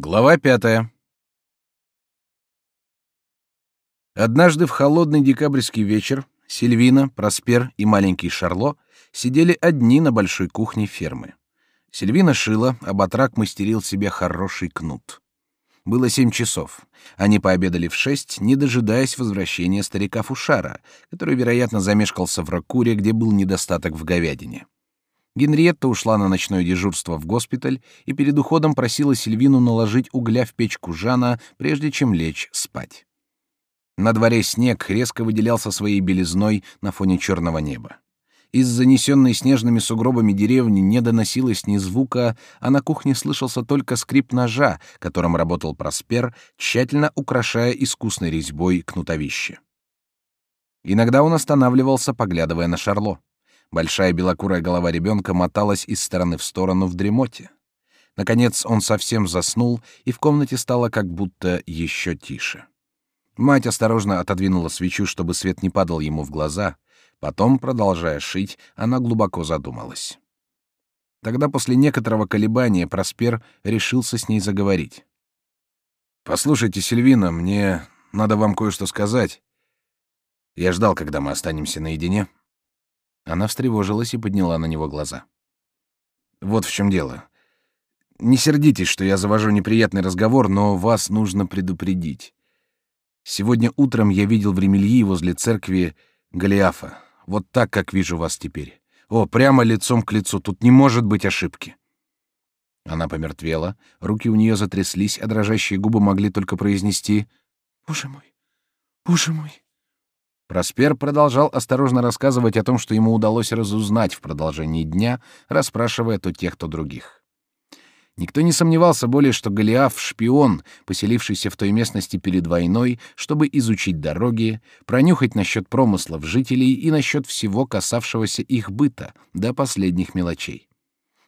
Глава пятая. Однажды в холодный декабрьский вечер Сильвина, Проспер и маленький Шарло сидели одни на большой кухне фермы. Сильвина шила, а Батрак мастерил себе хороший кнут. Было семь часов. Они пообедали в шесть, не дожидаясь возвращения старика Фушара, который, вероятно, замешкался в Ракуре, где был недостаток в говядине. Генриетта ушла на ночное дежурство в госпиталь и перед уходом просила Сильвину наложить угля в печку Жана, прежде чем лечь спать. На дворе снег резко выделялся своей белизной на фоне черного неба. Из занесенной снежными сугробами деревни не доносилось ни звука, а на кухне слышался только скрип ножа, которым работал Проспер, тщательно украшая искусной резьбой кнутовище. Иногда он останавливался, поглядывая на Шарло. Большая белокурая голова ребенка моталась из стороны в сторону в дремоте. Наконец он совсем заснул, и в комнате стало как будто еще тише. Мать осторожно отодвинула свечу, чтобы свет не падал ему в глаза. Потом, продолжая шить, она глубоко задумалась. Тогда после некоторого колебания Проспер решился с ней заговорить. «Послушайте, Сильвина, мне надо вам кое-что сказать. Я ждал, когда мы останемся наедине». Она встревожилась и подняла на него глаза. «Вот в чем дело. Не сердитесь, что я завожу неприятный разговор, но вас нужно предупредить. Сегодня утром я видел в Ремельи возле церкви Голиафа. Вот так, как вижу вас теперь. О, прямо лицом к лицу, тут не может быть ошибки». Она помертвела, руки у нее затряслись, а дрожащие губы могли только произнести «Боже мой, боже мой». Проспер продолжал осторожно рассказывать о том, что ему удалось разузнать в продолжении дня, расспрашивая то тех, то других. Никто не сомневался более, что Голиаф — шпион, поселившийся в той местности перед войной, чтобы изучить дороги, пронюхать насчет промыслов жителей и насчет всего касавшегося их быта, до последних мелочей.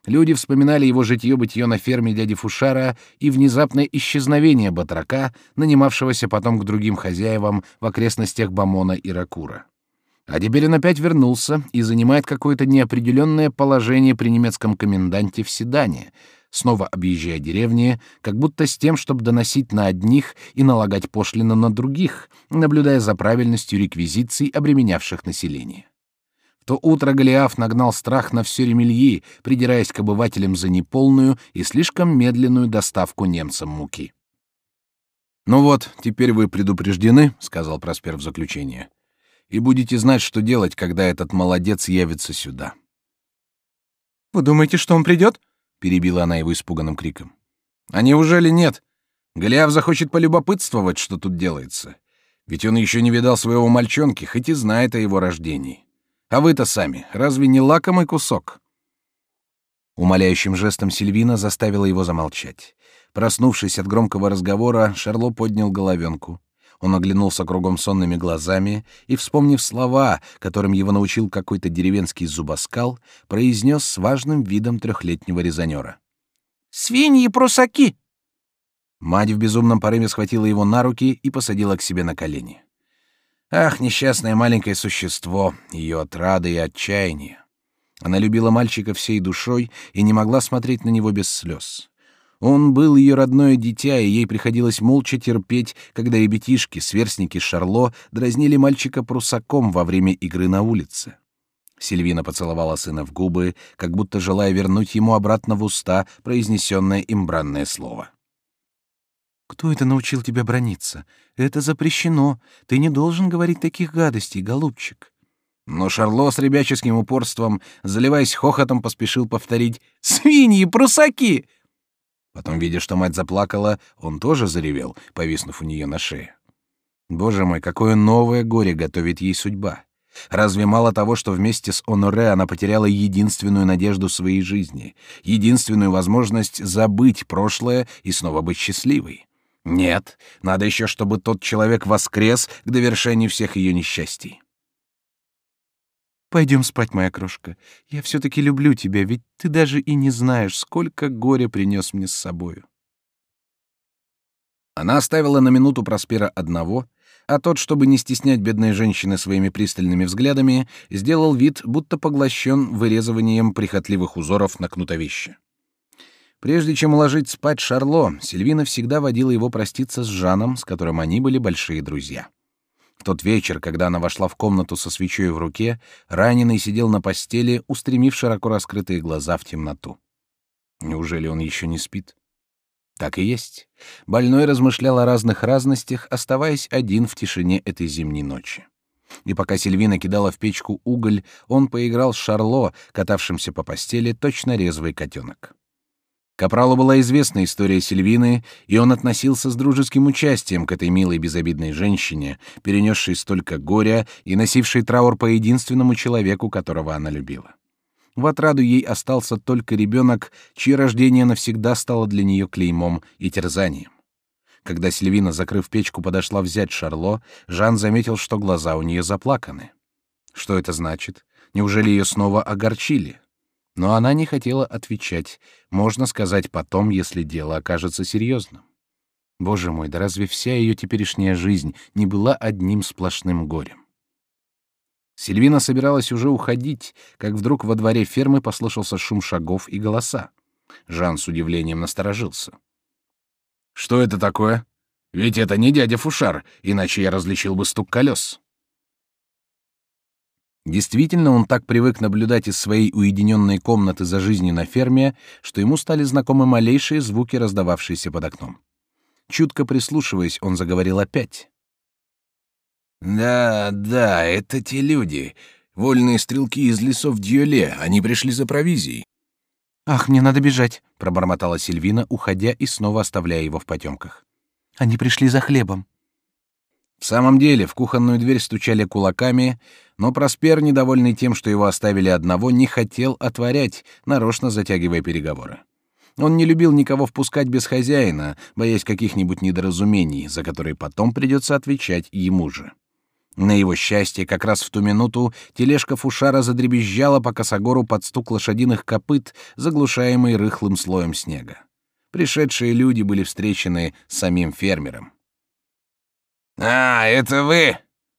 Люди вспоминали его житье-бытие на ферме дяди Фушара и внезапное исчезновение батрака, нанимавшегося потом к другим хозяевам в окрестностях Бамона и Ракура. А он опять вернулся и занимает какое-то неопределенное положение при немецком коменданте в Седане, снова объезжая деревни, как будто с тем, чтобы доносить на одних и налагать пошлины на других, наблюдая за правильностью реквизиций, обременявших население то утро Голиаф нагнал страх на все ремельи, придираясь к обывателям за неполную и слишком медленную доставку немцам муки. «Ну вот, теперь вы предупреждены», — сказал Проспер в заключение, «и будете знать, что делать, когда этот молодец явится сюда». «Вы думаете, что он придет?» — перебила она его испуганным криком. «А неужели нет? Голиаф захочет полюбопытствовать, что тут делается. Ведь он еще не видал своего мальчонки, хоть и знает о его рождении. А вы-то сами, разве не лакомый кусок?» Умоляющим жестом Сильвина заставила его замолчать. Проснувшись от громкого разговора, Шарло поднял головенку. Он оглянулся кругом сонными глазами и, вспомнив слова, которым его научил какой-то деревенский зубоскал, произнес с важным видом трехлетнего резонера. «Свиньи-прусаки!» Мать в безумном порыве схватила его на руки и посадила к себе на колени. Ах, несчастное маленькое существо, ее отрады и отчаяние. Она любила мальчика всей душой и не могла смотреть на него без слез. Он был ее родное дитя, и ей приходилось молча терпеть, когда ребятишки, сверстники Шарло, дразнили мальчика прусаком во время игры на улице. Сильвина поцеловала сына в губы, как будто желая вернуть ему обратно в уста произнесенное им бранное слово. Кто это научил тебя брониться? Это запрещено. Ты не должен говорить таких гадостей, голубчик. Но Шарло с ребяческим упорством, заливаясь хохотом, поспешил повторить «Свиньи, прусаки!» Потом, видя, что мать заплакала, он тоже заревел, повиснув у нее на шее. Боже мой, какое новое горе готовит ей судьба! Разве мало того, что вместе с Оноре она потеряла единственную надежду своей жизни, единственную возможность забыть прошлое и снова быть счастливой? Нет, надо еще, чтобы тот человек воскрес к довершению всех ее несчастий. Пойдем спать, моя крошка. Я все-таки люблю тебя, ведь ты даже и не знаешь, сколько горя принес мне с собою. Она оставила на минуту Проспера одного, а тот, чтобы не стеснять бедной женщины своими пристальными взглядами, сделал вид, будто поглощен вырезыванием прихотливых узоров на кнутовище. Прежде чем уложить спать Шарло, Сильвина всегда водила его проститься с Жаном, с которым они были большие друзья. В тот вечер, когда она вошла в комнату со свечой в руке, раненый сидел на постели, устремив широко раскрытые глаза в темноту. Неужели он еще не спит? Так и есть. Больной размышлял о разных разностях, оставаясь один в тишине этой зимней ночи. И пока Сильвина кидала в печку уголь, он поиграл с Шарло, катавшимся по постели, точно резвый котенок. Капралу была известна история Сильвины, и он относился с дружеским участием к этой милой безобидной женщине, перенесшей столько горя и носившей траур по единственному человеку, которого она любила. В отраду ей остался только ребенок, чье рождение навсегда стало для нее клеймом и терзанием. Когда Сильвина, закрыв печку, подошла взять Шарло, Жан заметил, что глаза у нее заплаканы. Что это значит? Неужели ее снова огорчили? Но она не хотела отвечать. Можно сказать потом, если дело окажется серьезным. Боже мой, да разве вся ее теперешняя жизнь не была одним сплошным горем? Сильвина собиралась уже уходить, как вдруг во дворе фермы послышался шум шагов и голоса. Жан с удивлением насторожился. «Что это такое? Ведь это не дядя Фушар, иначе я различил бы стук колес». Действительно, он так привык наблюдать из своей уединенной комнаты за жизнью на ферме, что ему стали знакомы малейшие звуки, раздававшиеся под окном. Чутко прислушиваясь, он заговорил опять. «Да, да, это те люди. Вольные стрелки из лесов Дьюле. Они пришли за провизией». «Ах, мне надо бежать», — пробормотала Сильвина, уходя и снова оставляя его в потемках. «Они пришли за хлебом». В самом деле, в кухонную дверь стучали кулаками, но Проспер, недовольный тем, что его оставили одного, не хотел отворять, нарочно затягивая переговоры. Он не любил никого впускать без хозяина, боясь каких-нибудь недоразумений, за которые потом придется отвечать ему же. На его счастье, как раз в ту минуту тележка фушара задребезжала по косогору под стук лошадиных копыт, заглушаемый рыхлым слоем снега. Пришедшие люди были встречены самим фермером. «А, это вы?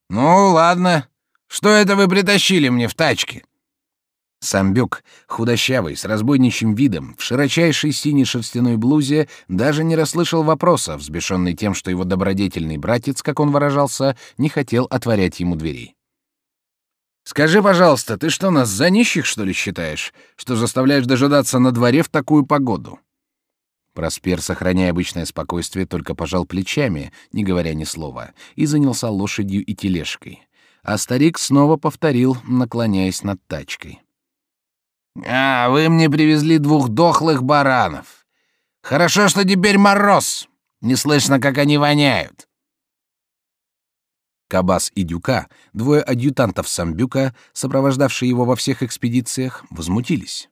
Ну, ладно. Что это вы притащили мне в тачке?» Самбюк, худощавый, с разбойничьим видом, в широчайшей синей шерстяной блузе, даже не расслышал вопроса, взбешенный тем, что его добродетельный братец, как он выражался, не хотел отворять ему дверей. «Скажи, пожалуйста, ты что, нас за нищих, что ли, считаешь, что заставляешь дожидаться на дворе в такую погоду?» Проспер, сохраняя обычное спокойствие, только пожал плечами, не говоря ни слова, и занялся лошадью и тележкой. А старик снова повторил, наклоняясь над тачкой. А, вы мне привезли двух дохлых баранов. Хорошо, что теперь мороз. Не слышно, как они воняют. Кабас и Дюка, двое адъютантов Самбюка, сопровождавшие его во всех экспедициях, возмутились.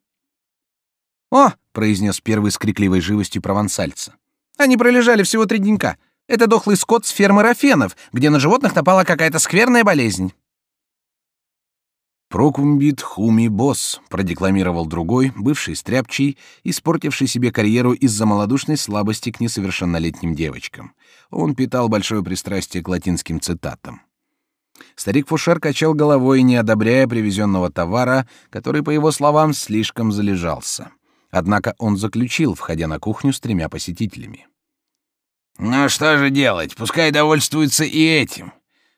«О!» — произнес первый с крикливой живостью провансальца. «Они пролежали всего три денька. Это дохлый скот с фермы Рафенов, где на животных напала какая-то скверная болезнь». «Прокумбит хуми босс», — продекламировал другой, бывший стряпчий, испортивший себе карьеру из-за малодушной слабости к несовершеннолетним девочкам. Он питал большое пристрастие к латинским цитатам. Старик Фушер качал головой, не одобряя привезенного товара, который, по его словам, слишком залежался. Однако он заключил, входя на кухню с тремя посетителями. «Ну что же делать? Пускай довольствуются и этим.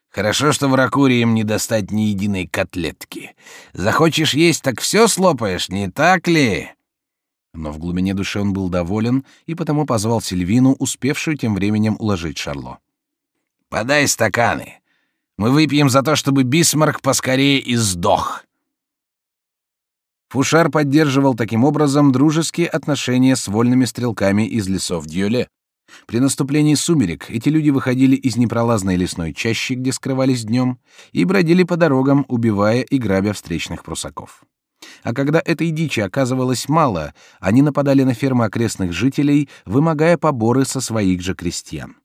Хорошо, что в Ракуре им не достать ни единой котлетки. Захочешь есть, так все слопаешь, не так ли?» Но в глубине души он был доволен и потому позвал Сильвину, успевшую тем временем уложить Шарло. «Подай стаканы. Мы выпьем за то, чтобы Бисмарк поскорее и сдох». Фушар поддерживал таким образом дружеские отношения с вольными стрелками из лесов Дьюле. При наступлении сумерек эти люди выходили из непролазной лесной чащи, где скрывались днем, и бродили по дорогам, убивая и грабя встречных прусаков. А когда этой дичи оказывалось мало, они нападали на фермы окрестных жителей, вымогая поборы со своих же крестьян.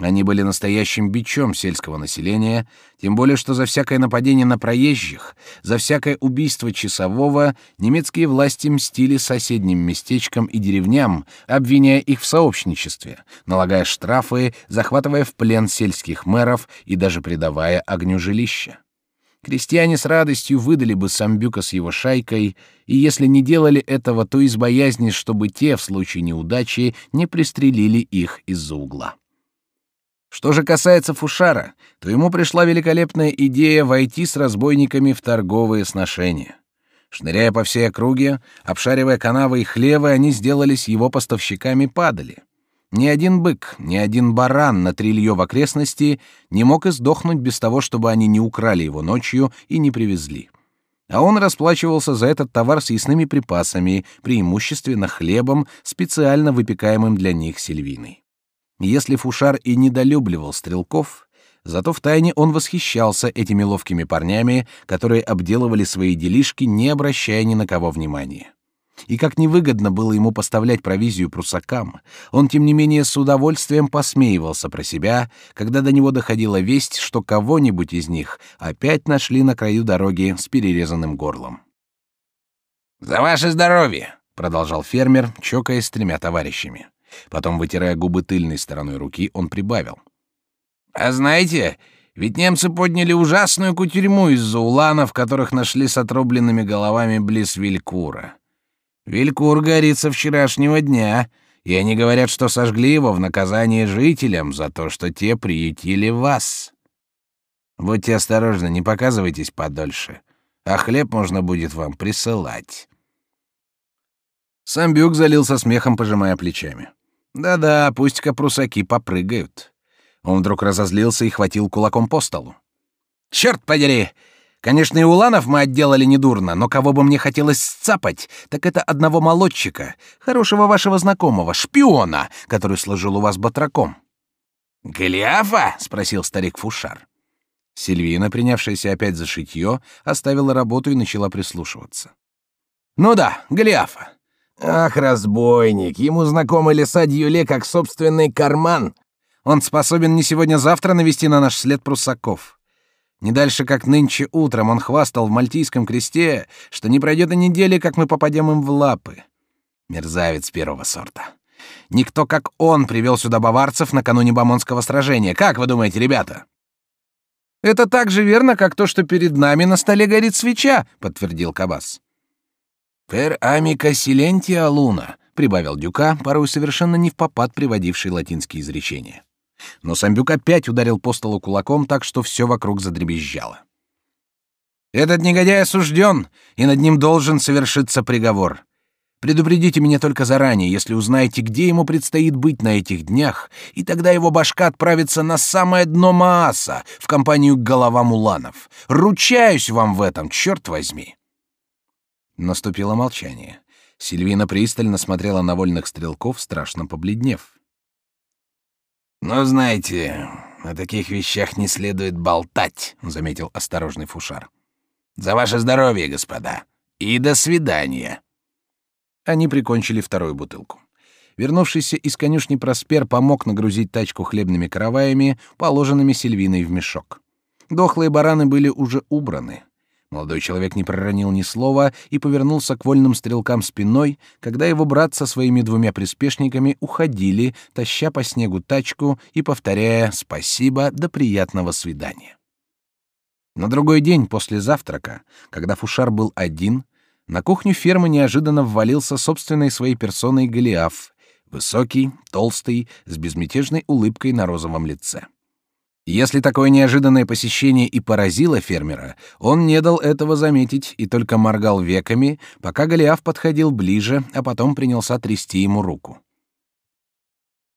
Они были настоящим бичом сельского населения, тем более что за всякое нападение на проезжих, за всякое убийство часового немецкие власти мстили соседним местечкам и деревням, обвиняя их в сообщничестве, налагая штрафы, захватывая в плен сельских мэров и даже предавая огню жилища. Крестьяне с радостью выдали бы Самбюка с его шайкой, и если не делали этого, то из боязни, чтобы те в случае неудачи не пристрелили их из-за угла. Что же касается Фушара, то ему пришла великолепная идея войти с разбойниками в торговые сношения. Шныряя по всей округе, обшаривая канавы и хлевы, они сделались его поставщиками падали. Ни один бык, ни один баран на трилье в окрестности не мог издохнуть без того, чтобы они не украли его ночью и не привезли. А он расплачивался за этот товар съестными припасами, преимущественно хлебом, специально выпекаемым для них сельвиной. Если Фушар и недолюбливал стрелков, зато втайне он восхищался этими ловкими парнями, которые обделывали свои делишки, не обращая ни на кого внимания. И как невыгодно было ему поставлять провизию прусакам, он тем не менее с удовольствием посмеивался про себя, когда до него доходила весть, что кого-нибудь из них опять нашли на краю дороги с перерезанным горлом. «За ваше здоровье!» — продолжал фермер, чокаясь с тремя товарищами. Потом, вытирая губы тыльной стороной руки, он прибавил. «А знаете, ведь немцы подняли ужасную кутерьму из-за уланов, которых нашли с отрубленными головами близ Вилькура. Вилькур горит со вчерашнего дня, и они говорят, что сожгли его в наказание жителям за то, что те приютили вас. Будьте осторожны, не показывайтесь подольше, а хлеб можно будет вам присылать». Сам Бюк залился смехом, пожимая плечами. Да-да, пусть-ка прусаки попрыгают. Он вдруг разозлился и хватил кулаком по столу. Черт подери! Конечно, и уланов мы отделали недурно, но кого бы мне хотелось сцапать, так это одного молодчика, хорошего вашего знакомого, шпиона, который служил у вас батраком. «Голиафа?» — спросил старик Фушар. Сильвина, принявшаяся опять за шитье, оставила работу и начала прислушиваться. «Ну да, Голиафа. Ах, разбойник, ему знакомы леса Дьюле как собственный карман. Он способен не сегодня-завтра навести на наш след прусаков. Не дальше, как нынче утром, он хвастал в Мальтийском кресте, что не пройдет и недели, как мы попадем им в лапы. Мерзавец первого сорта. Никто, как он, привел сюда баварцев накануне Бамонского сражения. Как вы думаете, ребята? Это так же верно, как то, что перед нами на столе горит свеча, подтвердил Кабас. «Per amica silentia luna», — прибавил Дюка, порой совершенно не в попад приводивший латинские изречения. Но Самбюк опять ударил по столу кулаком так, что все вокруг задребезжало. «Этот негодяй осужден, и над ним должен совершиться приговор. Предупредите меня только заранее, если узнаете, где ему предстоит быть на этих днях, и тогда его башка отправится на самое дно Мааса, в компанию к головам уланов. Ручаюсь вам в этом, черт возьми!» Наступило молчание. Сильвина пристально смотрела на вольных стрелков, страшно побледнев. «Но знаете, о таких вещах не следует болтать», — заметил осторожный Фушар. «За ваше здоровье, господа, и до свидания». Они прикончили вторую бутылку. Вернувшийся из конюшни Проспер помог нагрузить тачку хлебными караваями, положенными Сильвиной в мешок. Дохлые бараны были уже убраны. Молодой человек не проронил ни слова и повернулся к вольным стрелкам спиной, когда его брат со своими двумя приспешниками уходили, таща по снегу тачку и повторяя «спасибо, до приятного свидания». На другой день после завтрака, когда Фушар был один, на кухню фермы неожиданно ввалился собственной своей персоной Голиаф, высокий, толстый, с безмятежной улыбкой на розовом лице. Если такое неожиданное посещение и поразило фермера, он не дал этого заметить и только моргал веками, пока Голиаф подходил ближе, а потом принялся трясти ему руку.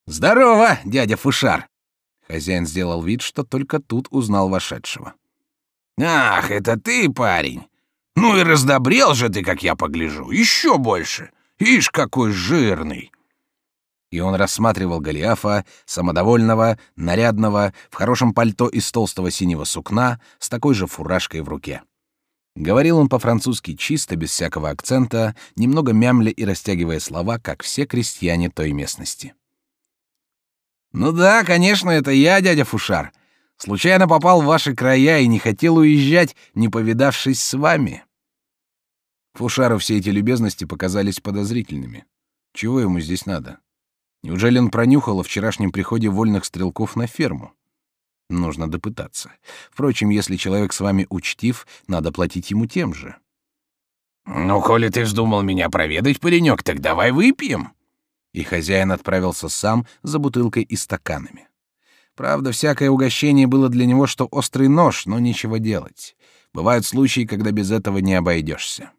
«Здорово, дядя Фушар!» Хозяин сделал вид, что только тут узнал вошедшего. «Ах, это ты, парень! Ну и раздобрел же ты, как я погляжу, еще больше! Ишь, какой жирный!» И он рассматривал Голиафа, самодовольного, нарядного, в хорошем пальто из толстого синего сукна, с такой же фуражкой в руке. Говорил он по-французски чисто, без всякого акцента, немного мямля и растягивая слова, как все крестьяне той местности. «Ну да, конечно, это я, дядя Фушар. Случайно попал в ваши края и не хотел уезжать, не повидавшись с вами». Фушару все эти любезности показались подозрительными. Чего ему здесь надо? Неужели он пронюхал о вчерашнем приходе вольных стрелков на ферму? Нужно допытаться. Впрочем, если человек с вами учтив, надо платить ему тем же. «Ну, коли ты вздумал меня проведать, паренек, так давай выпьем!» И хозяин отправился сам за бутылкой и стаканами. Правда, всякое угощение было для него что острый нож, но нечего делать. Бывают случаи, когда без этого не обойдешься.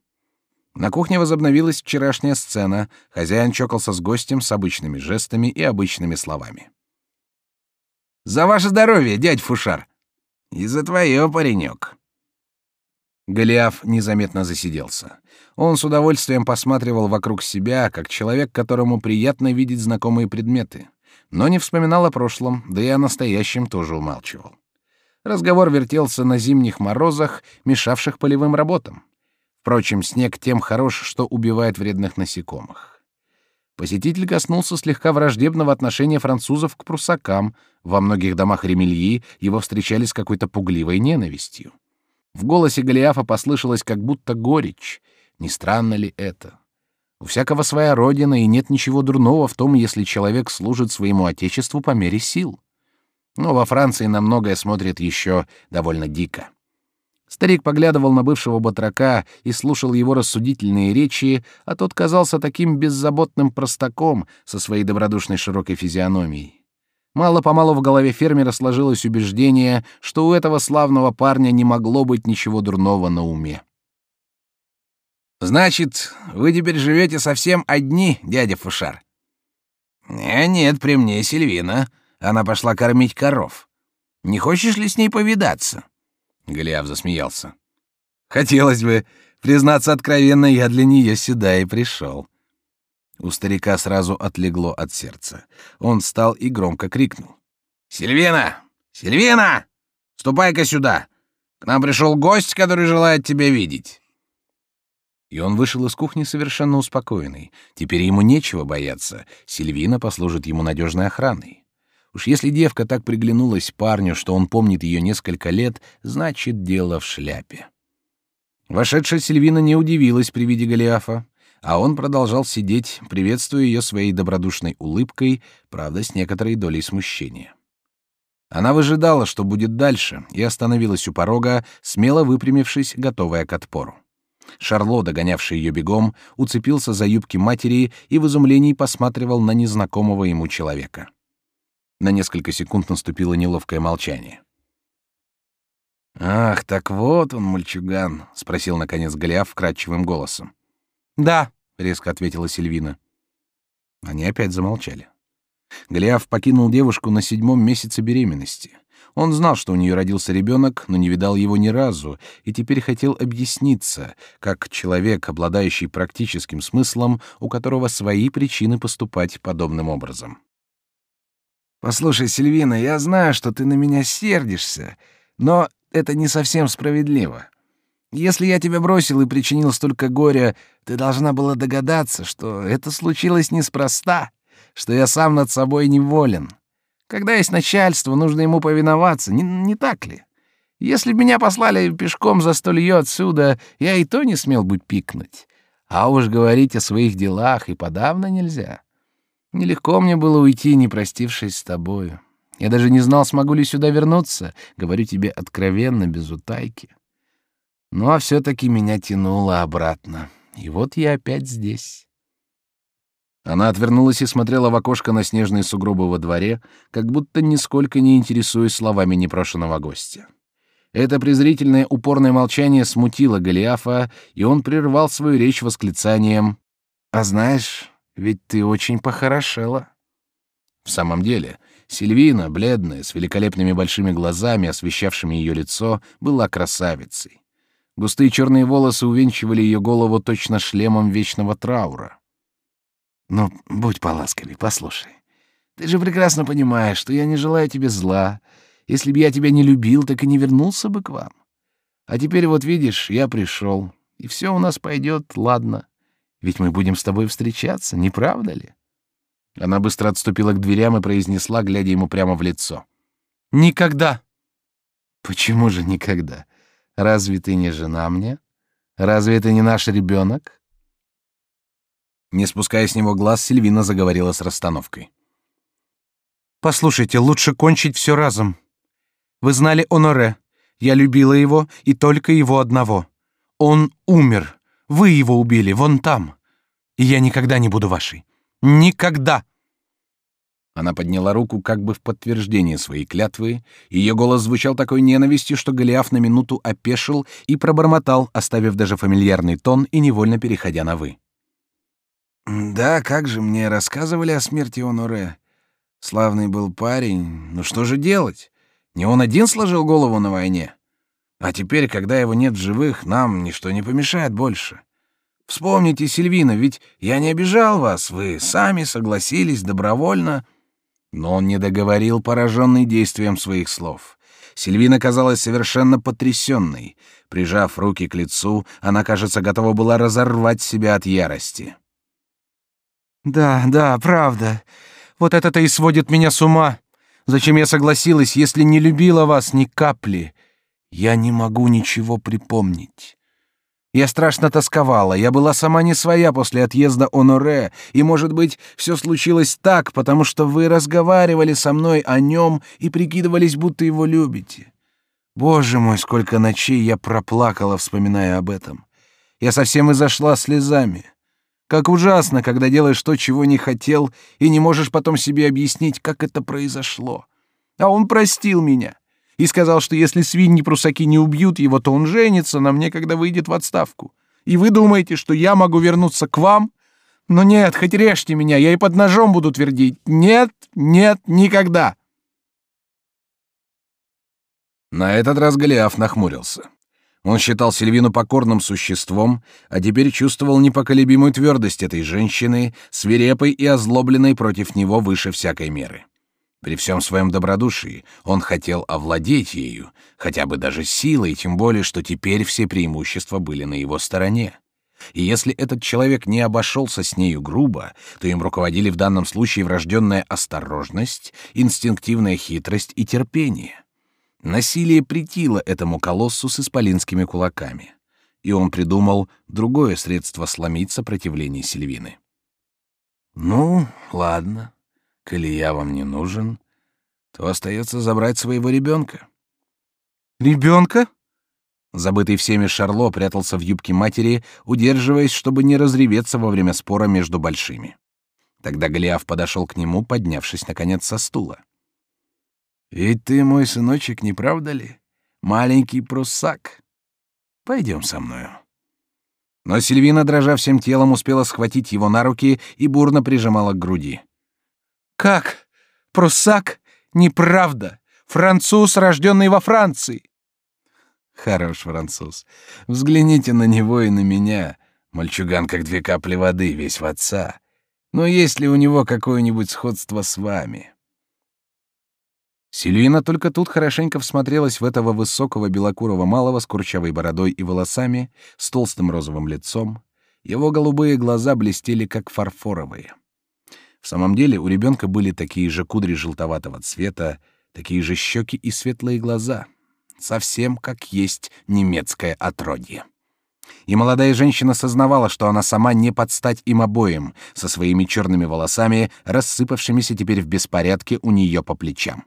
На кухне возобновилась вчерашняя сцена. Хозяин чокался с гостем с обычными жестами и обычными словами. «За ваше здоровье, дядь Фушар!» «И за твое, паренек!» Голиаф незаметно засиделся. Он с удовольствием посматривал вокруг себя, как человек, которому приятно видеть знакомые предметы, но не вспоминал о прошлом, да и о настоящем тоже умалчивал. Разговор вертелся на зимних морозах, мешавших полевым работам. Впрочем, снег тем хорош, что убивает вредных насекомых. Посетитель коснулся слегка враждебного отношения французов к прусакам. Во многих домах Ремельи его встречали с какой-то пугливой ненавистью. В голосе Голиафа послышалось как будто горечь. Не странно ли это? У всякого своя родина, и нет ничего дурного в том, если человек служит своему отечеству по мере сил. Но во Франции на многое смотрят еще довольно дико. Старик поглядывал на бывшего батрака и слушал его рассудительные речи, а тот казался таким беззаботным простаком со своей добродушной широкой физиономией. Мало-помалу в голове фермера сложилось убеждение, что у этого славного парня не могло быть ничего дурного на уме. «Значит, вы теперь живете совсем одни, дядя Фушар?» «Э, «Нет, при мне Сильвина. Она пошла кормить коров. Не хочешь ли с ней повидаться?» Голиаф засмеялся. Хотелось бы, признаться откровенно, я для нее сюда и пришел. У старика сразу отлегло от сердца. Он встал и громко крикнул: "Сильвина! Сильвина! Ступай-ка сюда! К нам пришел гость, который желает тебя видеть." И он вышел из кухни совершенно успокоенный. Теперь ему нечего бояться. Сильвина послужит ему надежной охраной. Уж если девка так приглянулась парню, что он помнит ее несколько лет, значит, дело в шляпе. Вошедшая Сильвина не удивилась при виде Голиафа, а он продолжал сидеть, приветствуя ее своей добродушной улыбкой, правда, с некоторой долей смущения. Она выжидала, что будет дальше, и остановилась у порога, смело выпрямившись, готовая к отпору. Шарло, догонявший ее бегом, уцепился за юбки матери и в изумлении посматривал на незнакомого ему человека. На несколько секунд наступило неловкое молчание. «Ах, так вот он, мальчуган», — спросил, наконец, Голиаф вкрадчивым голосом. «Да», — резко ответила Сильвина. Они опять замолчали. Голиаф покинул девушку на седьмом месяце беременности. Он знал, что у нее родился ребенок, но не видал его ни разу, и теперь хотел объясниться, как человек, обладающий практическим смыслом, у которого свои причины поступать подобным образом. Послушай, Сильвина, я знаю, что ты на меня сердишься, но это не совсем справедливо. Если я тебя бросил и причинил столько горя, ты должна была догадаться, что это случилось неспроста, что я сам над собой неволен. Когда есть начальство, нужно ему повиноваться, не, не так ли? Если меня послали пешком за столь отсюда, я и то не смел бы пикнуть. А уж говорить о своих делах и подавно нельзя. Нелегко мне было уйти, не простившись с тобою. Я даже не знал, смогу ли сюда вернуться, говорю тебе откровенно, без утайки. Ну а все-таки меня тянуло обратно. И вот я опять здесь. Она отвернулась и смотрела в окошко на снежные сугробы во дворе, как будто нисколько не интересуясь словами непрошенного гостя. Это презрительное упорное молчание смутило Голиафа, и он прервал свою речь восклицанием «А знаешь, ведь ты очень похорошела. В самом деле, Сильвина, бледная, с великолепными большими глазами, освещавшими ее лицо, была красавицей. Густые черные волосы увенчивали ее голову точно шлемом вечного траура. «Ну, будь поласковей, послушай. Ты же прекрасно понимаешь, что я не желаю тебе зла. Если бы я тебя не любил, так и не вернулся бы к вам. А теперь вот видишь, я пришел, и все у нас пойдет ладно. Ведь мы будем с тобой встречаться, не правда ли? Она быстро отступила к дверям и произнесла, глядя ему прямо в лицо: "Никогда". Почему же никогда? Разве ты не жена мне? Разве это не наш ребенок? Не спуская с него глаз, Сильвина заговорила с расстановкой. Послушайте, лучше кончить все разом. Вы знали Оноре. Я любила его и только его одного. Он умер. Вы его убили вон там. И я никогда не буду вашей. Никогда. Она подняла руку как бы в подтверждение своей клятвы, и ее голос звучал такой ненавистью, что Голиаф на минуту опешил и пробормотал, оставив даже фамильярный тон и невольно переходя на «вы». «Да, как же мне рассказывали о смерти Оноре. Славный был парень. Ну что же делать? Не он один сложил голову на войне. А теперь, когда его нет в живых, нам ничто не помешает больше. Вспомните, Сильвина, ведь я не обижал вас, вы сами согласились добровольно. Но он не договорил, пораженный действием своих слов. Сильвина казалась совершенно потрясенной. Прижав руки к лицу, она, кажется, готова была разорвать себя от ярости. «Да, да, правда. Вот это-то и сводит меня с ума. Зачем я согласилась, если не любила вас ни капли? Я не могу ничего припомнить. Я страшно тосковала, я была сама не своя после отъезда Оноре, и, может быть, все случилось так, потому что вы разговаривали со мной о нем и прикидывались, будто его любите. Боже мой, сколько ночей я проплакала, вспоминая об этом. Я совсем и зашла слезами. Как ужасно, когда делаешь то, чего не хотел, и не можешь потом себе объяснить, как это произошло. А он простил меня и сказал, что если свиньи-прусаки не убьют его, то он женится на мне, когда выйдет в отставку. И вы думаете, что я могу вернуться к вам? Но нет, хоть режьте меня, я и под ножом буду твердить. Нет, нет, никогда. На этот раз Голиаф нахмурился. Он считал Сильвину покорным существом, а теперь чувствовал непоколебимую твердость этой женщины, свирепой и озлобленной против него выше всякой меры. При всем своем добродушии он хотел овладеть ею, хотя бы даже силой, тем более, что теперь все преимущества были на его стороне. И если этот человек не обошелся с нею грубо, то им руководили в данном случае врожденная осторожность, инстинктивная хитрость и терпение. Насилие притило этому колоссу с исполинскими кулаками, и он придумал другое средство сломить сопротивление Сильвины. «Ну, ладно», Коли я вам не нужен, то остается забрать своего ребенка. Ребенка? Забытый всеми Шарло прятался в юбке матери, удерживаясь, чтобы не разреветься во время спора между большими. Тогда Голиаф подошел к нему, поднявшись наконец со стула. «Ведь ты мой сыночек, не правда ли? Маленький пруссак. Пойдем со мною». Но Сильвина, дрожа всем телом, успела схватить его на руки и бурно прижимала к груди. Как? Пруссак? Неправда. Француз, рожденный во Франции. Хорош француз. Взгляните на него и на меня. Мальчуган, как две капли воды, весь в отца. Но есть ли у него какое-нибудь сходство с вами? Сильвина только тут хорошенько всмотрелась в этого высокого белокурого малого с курчавой бородой и волосами, с толстым розовым лицом. Его голубые глаза блестели, как фарфоровые. В самом деле у ребенка были такие же кудри желтоватого цвета, такие же щеки и светлые глаза, совсем как есть немецкое отродье. И молодая женщина сознавала, что она сама не подстать им обоим, со своими черными волосами, рассыпавшимися теперь в беспорядке у нее по плечам.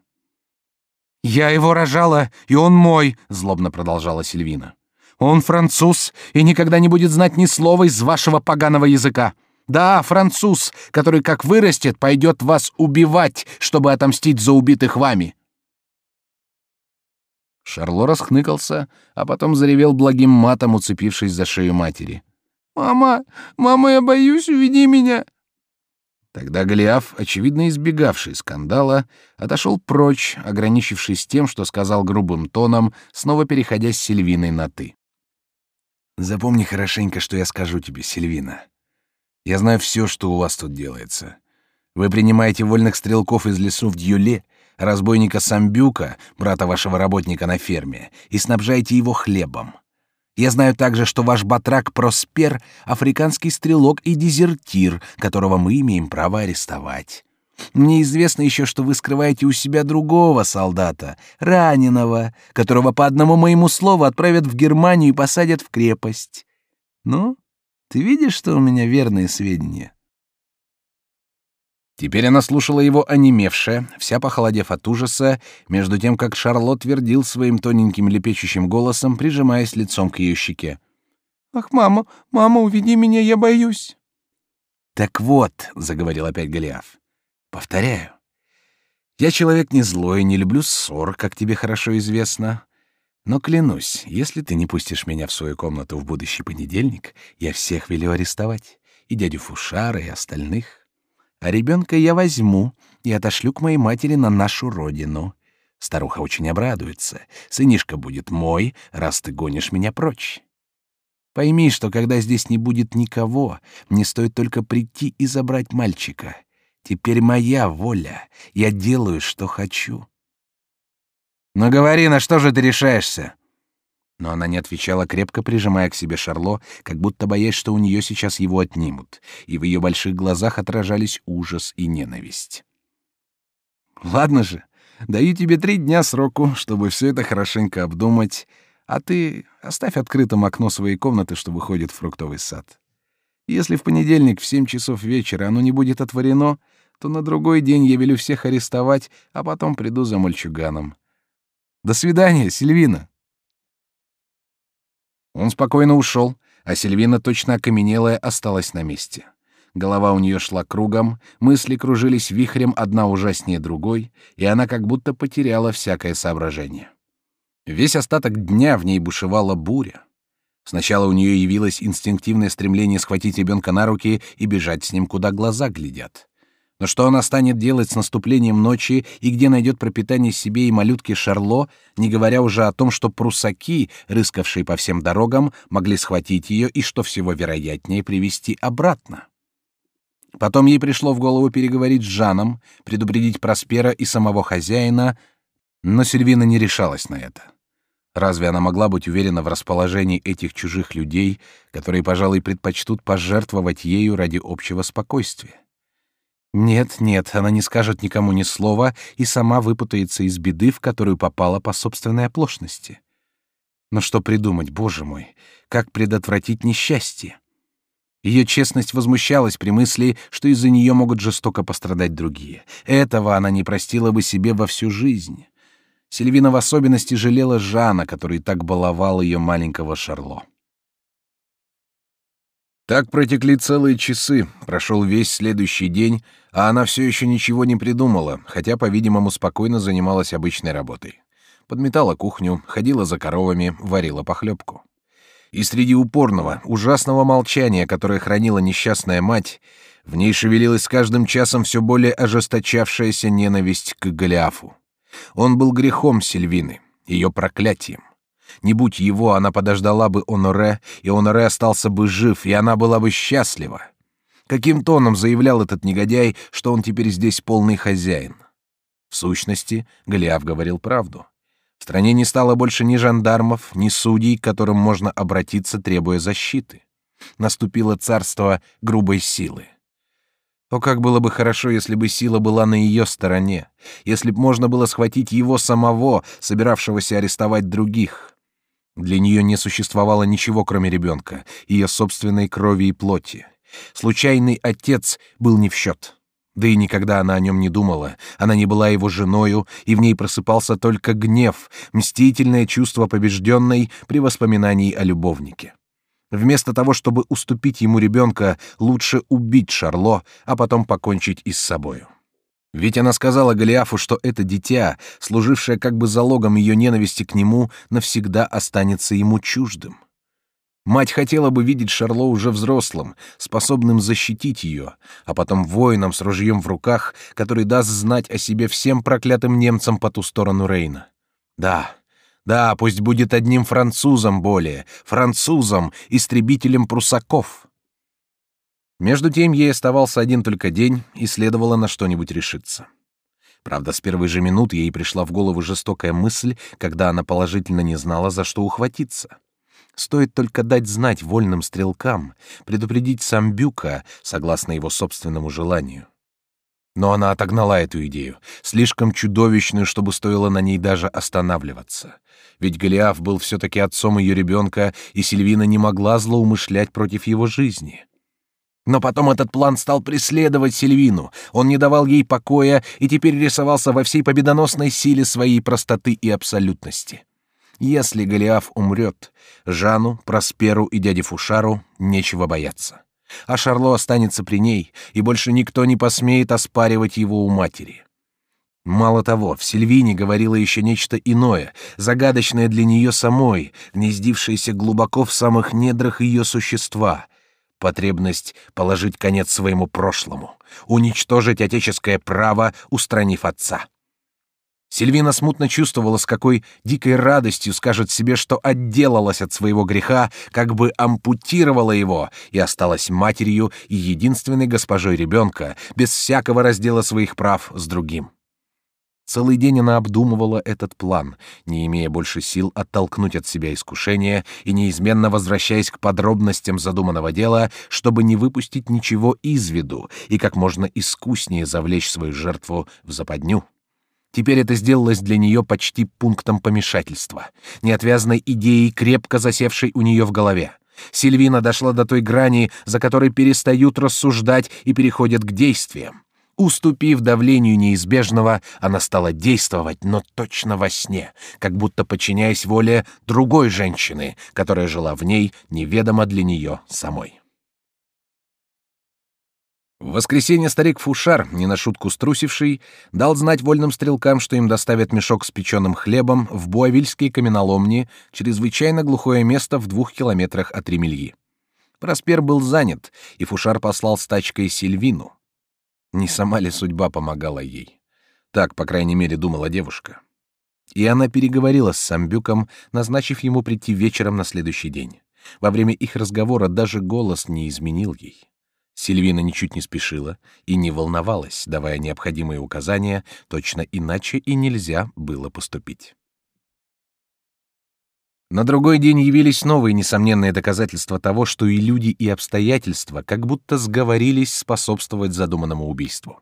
«Я его рожала, и он мой», — злобно продолжала Сильвина. «Он француз и никогда не будет знать ни слова из вашего поганого языка. Да, француз, который, как вырастет, пойдет вас убивать, чтобы отомстить за убитых вами. Шарло расхныкался, а потом заревел благим матом, уцепившись за шею матери. «Мама, мама, я боюсь, уведи меня!» Тогда Голиаф, очевидно избегавший скандала, отошел прочь, ограничившись тем, что сказал грубым тоном, снова переходя с Сильвиной на «ты». «Запомни хорошенько, что я скажу тебе, Сильвина. Я знаю все, что у вас тут делается. Вы принимаете вольных стрелков из лесу в Дьюле, разбойника Самбюка, брата вашего работника на ферме, и снабжаете его хлебом. Я знаю также, что ваш батрак Проспер — африканский стрелок и дезертир, которого мы имеем право арестовать. Мне известно еще, что вы скрываете у себя другого солдата, раненого, которого по одному моему слову отправят в Германию и посадят в крепость. Ну, ты видишь, что у меня верные сведения? Теперь она слушала его онемевшая, вся похолодев от ужаса, между тем как Шарлот твердил своим тоненьким лепечущим голосом, прижимаясь лицом к ее щеке. «Ах, мама, мама, уведи меня, я боюсь». «Так вот», — заговорил опять Голиаф, — «повторяю. Я человек не злой, не люблю ссор, как тебе хорошо известно. Но клянусь, если ты не пустишь меня в свою комнату в будущий понедельник, я всех велю арестовать, и дядю Фушара, и остальных. А ребенка я возьму и отошлю к моей матери на нашу родину. Старуха очень обрадуется. Сынишка будет мой, раз ты гонишь меня прочь. Пойми, что когда здесь не будет никого, мне стоит только прийти и забрать мальчика. Теперь моя воля. Я делаю, что хочу. Но говори, на что же ты решаешься? Но она не отвечала, крепко прижимая к себе Шарло, как будто боясь, что у нее сейчас его отнимут, и в ее больших глазах отражались ужас и ненависть. «Ладно же, даю тебе три дня сроку, чтобы все это хорошенько обдумать, а ты оставь открытым окно своей комнаты, что выходит в фруктовый сад. Если в понедельник в семь часов вечера оно не будет отворено, то на другой день я велю всех арестовать, а потом приду за мальчуганом. До свидания, Сильвина!» Он спокойно ушел, а Сильвина, точно окаменелая, осталась на месте. Голова у нее шла кругом, мысли кружились вихрем одна ужаснее другой, и она как будто потеряла всякое соображение. Весь остаток дня в ней бушевала буря. Сначала у нее явилось инстинктивное стремление схватить ребенка на руки и бежать с ним, куда глаза глядят. Но что она станет делать с наступлением ночи и где найдет пропитание себе и малютке Шарло, не говоря уже о том, что прусаки, рыскавшие по всем дорогам, могли схватить ее и, что всего вероятнее, привести обратно? Потом ей пришло в голову переговорить с Жаном, предупредить Проспера и самого хозяина, но Сильвина не решалась на это. Разве она могла быть уверена в расположении этих чужих людей, которые, пожалуй, предпочтут пожертвовать ею ради общего спокойствия? Нет, нет, она не скажет никому ни слова и сама выпутается из беды, в которую попала по собственной оплошности. Но что придумать, боже мой, как предотвратить несчастье? Ее честность возмущалась при мысли, что из-за нее могут жестоко пострадать другие. Этого она не простила бы себе во всю жизнь. Сильвина в особенности жалела Жана, который так баловал ее маленького Шарло. Так протекли целые часы, прошел весь следующий день, а она все еще ничего не придумала, хотя, по-видимому, спокойно занималась обычной работой. Подметала кухню, ходила за коровами, варила похлебку. И среди упорного, ужасного молчания, которое хранила несчастная мать, в ней шевелилась с каждым часом все более ожесточавшаяся ненависть к Голиафу. Он был грехом Сильвины, ее проклятием. Не будь его, она подождала бы Оноре, и Оноре остался бы жив, и она была бы счастлива. Каким тоном заявлял этот негодяй, что он теперь здесь полный хозяин? В сущности, Голиаф говорил правду. В стране не стало больше ни жандармов, ни судей, к которым можно обратиться, требуя защиты. Наступило царство грубой силы. О, как было бы хорошо, если бы сила была на ее стороне, если б можно было схватить его самого, собиравшегося арестовать других. Для нее не существовало ничего, кроме ребенка, ее собственной крови и плоти. Случайный отец был не в счет. Да и никогда она о нем не думала. Она не была его женою, и в ней просыпался только гнев, мстительное чувство побежденной при воспоминании о любовнике. Вместо того, чтобы уступить ему ребенка, лучше убить Шарло, а потом покончить и с собою. Ведь она сказала Голиафу, что это дитя, служившее как бы залогом ее ненависти к нему, навсегда останется ему чуждым. Мать хотела бы видеть Шарло уже взрослым, способным защитить ее, а потом воином с ружьем в руках, который даст знать о себе всем проклятым немцам по ту сторону Рейна. Да, да, пусть будет одним французом более, французом, истребителем прусаков. Между тем ей оставался один только день, и следовало на что-нибудь решиться. Правда, с первой же минуты ей пришла в голову жестокая мысль, когда она положительно не знала, за что ухватиться. Стоит только дать знать вольным стрелкам, предупредить Самбюка, согласно его собственному желанию. Но она отогнала эту идею, слишком чудовищную, чтобы стоило на ней даже останавливаться. Ведь Голиаф был все-таки отцом ее ребенка, и Сильвина не могла злоумышлять против его жизни. Но потом этот план стал преследовать Сильвину. Он не давал ей покоя и теперь рисовался во всей победоносной силе своей простоты и абсолютности. Если Голиаф умрет, Жану, Просперу и дяде Фушару нечего бояться. А Шарло останется при ней, и больше никто не посмеет оспаривать его у матери. Мало того, в Сильвине говорило еще нечто иное, загадочное для нее самой, гнездившееся глубоко в самых недрах ее существа — потребность положить конец своему прошлому, уничтожить отеческое право, устранив отца. Сильвина смутно чувствовала, с какой дикой радостью скажет себе, что отделалась от своего греха, как бы ампутировала его и осталась матерью и единственной госпожой ребенка, без всякого раздела своих прав с другим. Целый день она обдумывала этот план, не имея больше сил оттолкнуть от себя искушение и неизменно возвращаясь к подробностям задуманного дела, чтобы не выпустить ничего из виду и как можно искуснее завлечь свою жертву в западню. Теперь это сделалось для нее почти пунктом помешательства, неотвязной идеей, крепко засевшей у нее в голове. Сильвина дошла до той грани, за которой перестают рассуждать и переходят к действиям. Уступив давлению неизбежного, она стала действовать, но точно во сне, как будто подчиняясь воле другой женщины, которая жила в ней неведомо для нее самой. В воскресенье старик Фушар, не на шутку струсивший, дал знать вольным стрелкам, что им доставят мешок с печеным хлебом в Буавильские каменоломни, чрезвычайно глухое место в двух километрах от Ремельи. Проспер был занят, и Фушар послал с тачкой Сильвину. Не сама ли судьба помогала ей? Так, по крайней мере, думала девушка. И она переговорила с Самбюком, назначив ему прийти вечером на следующий день. Во время их разговора даже голос не изменил ей. Сильвина ничуть не спешила и не волновалась, давая необходимые указания, точно иначе и нельзя было поступить. На другой день явились новые несомненные доказательства того, что и люди, и обстоятельства как будто сговорились способствовать задуманному убийству.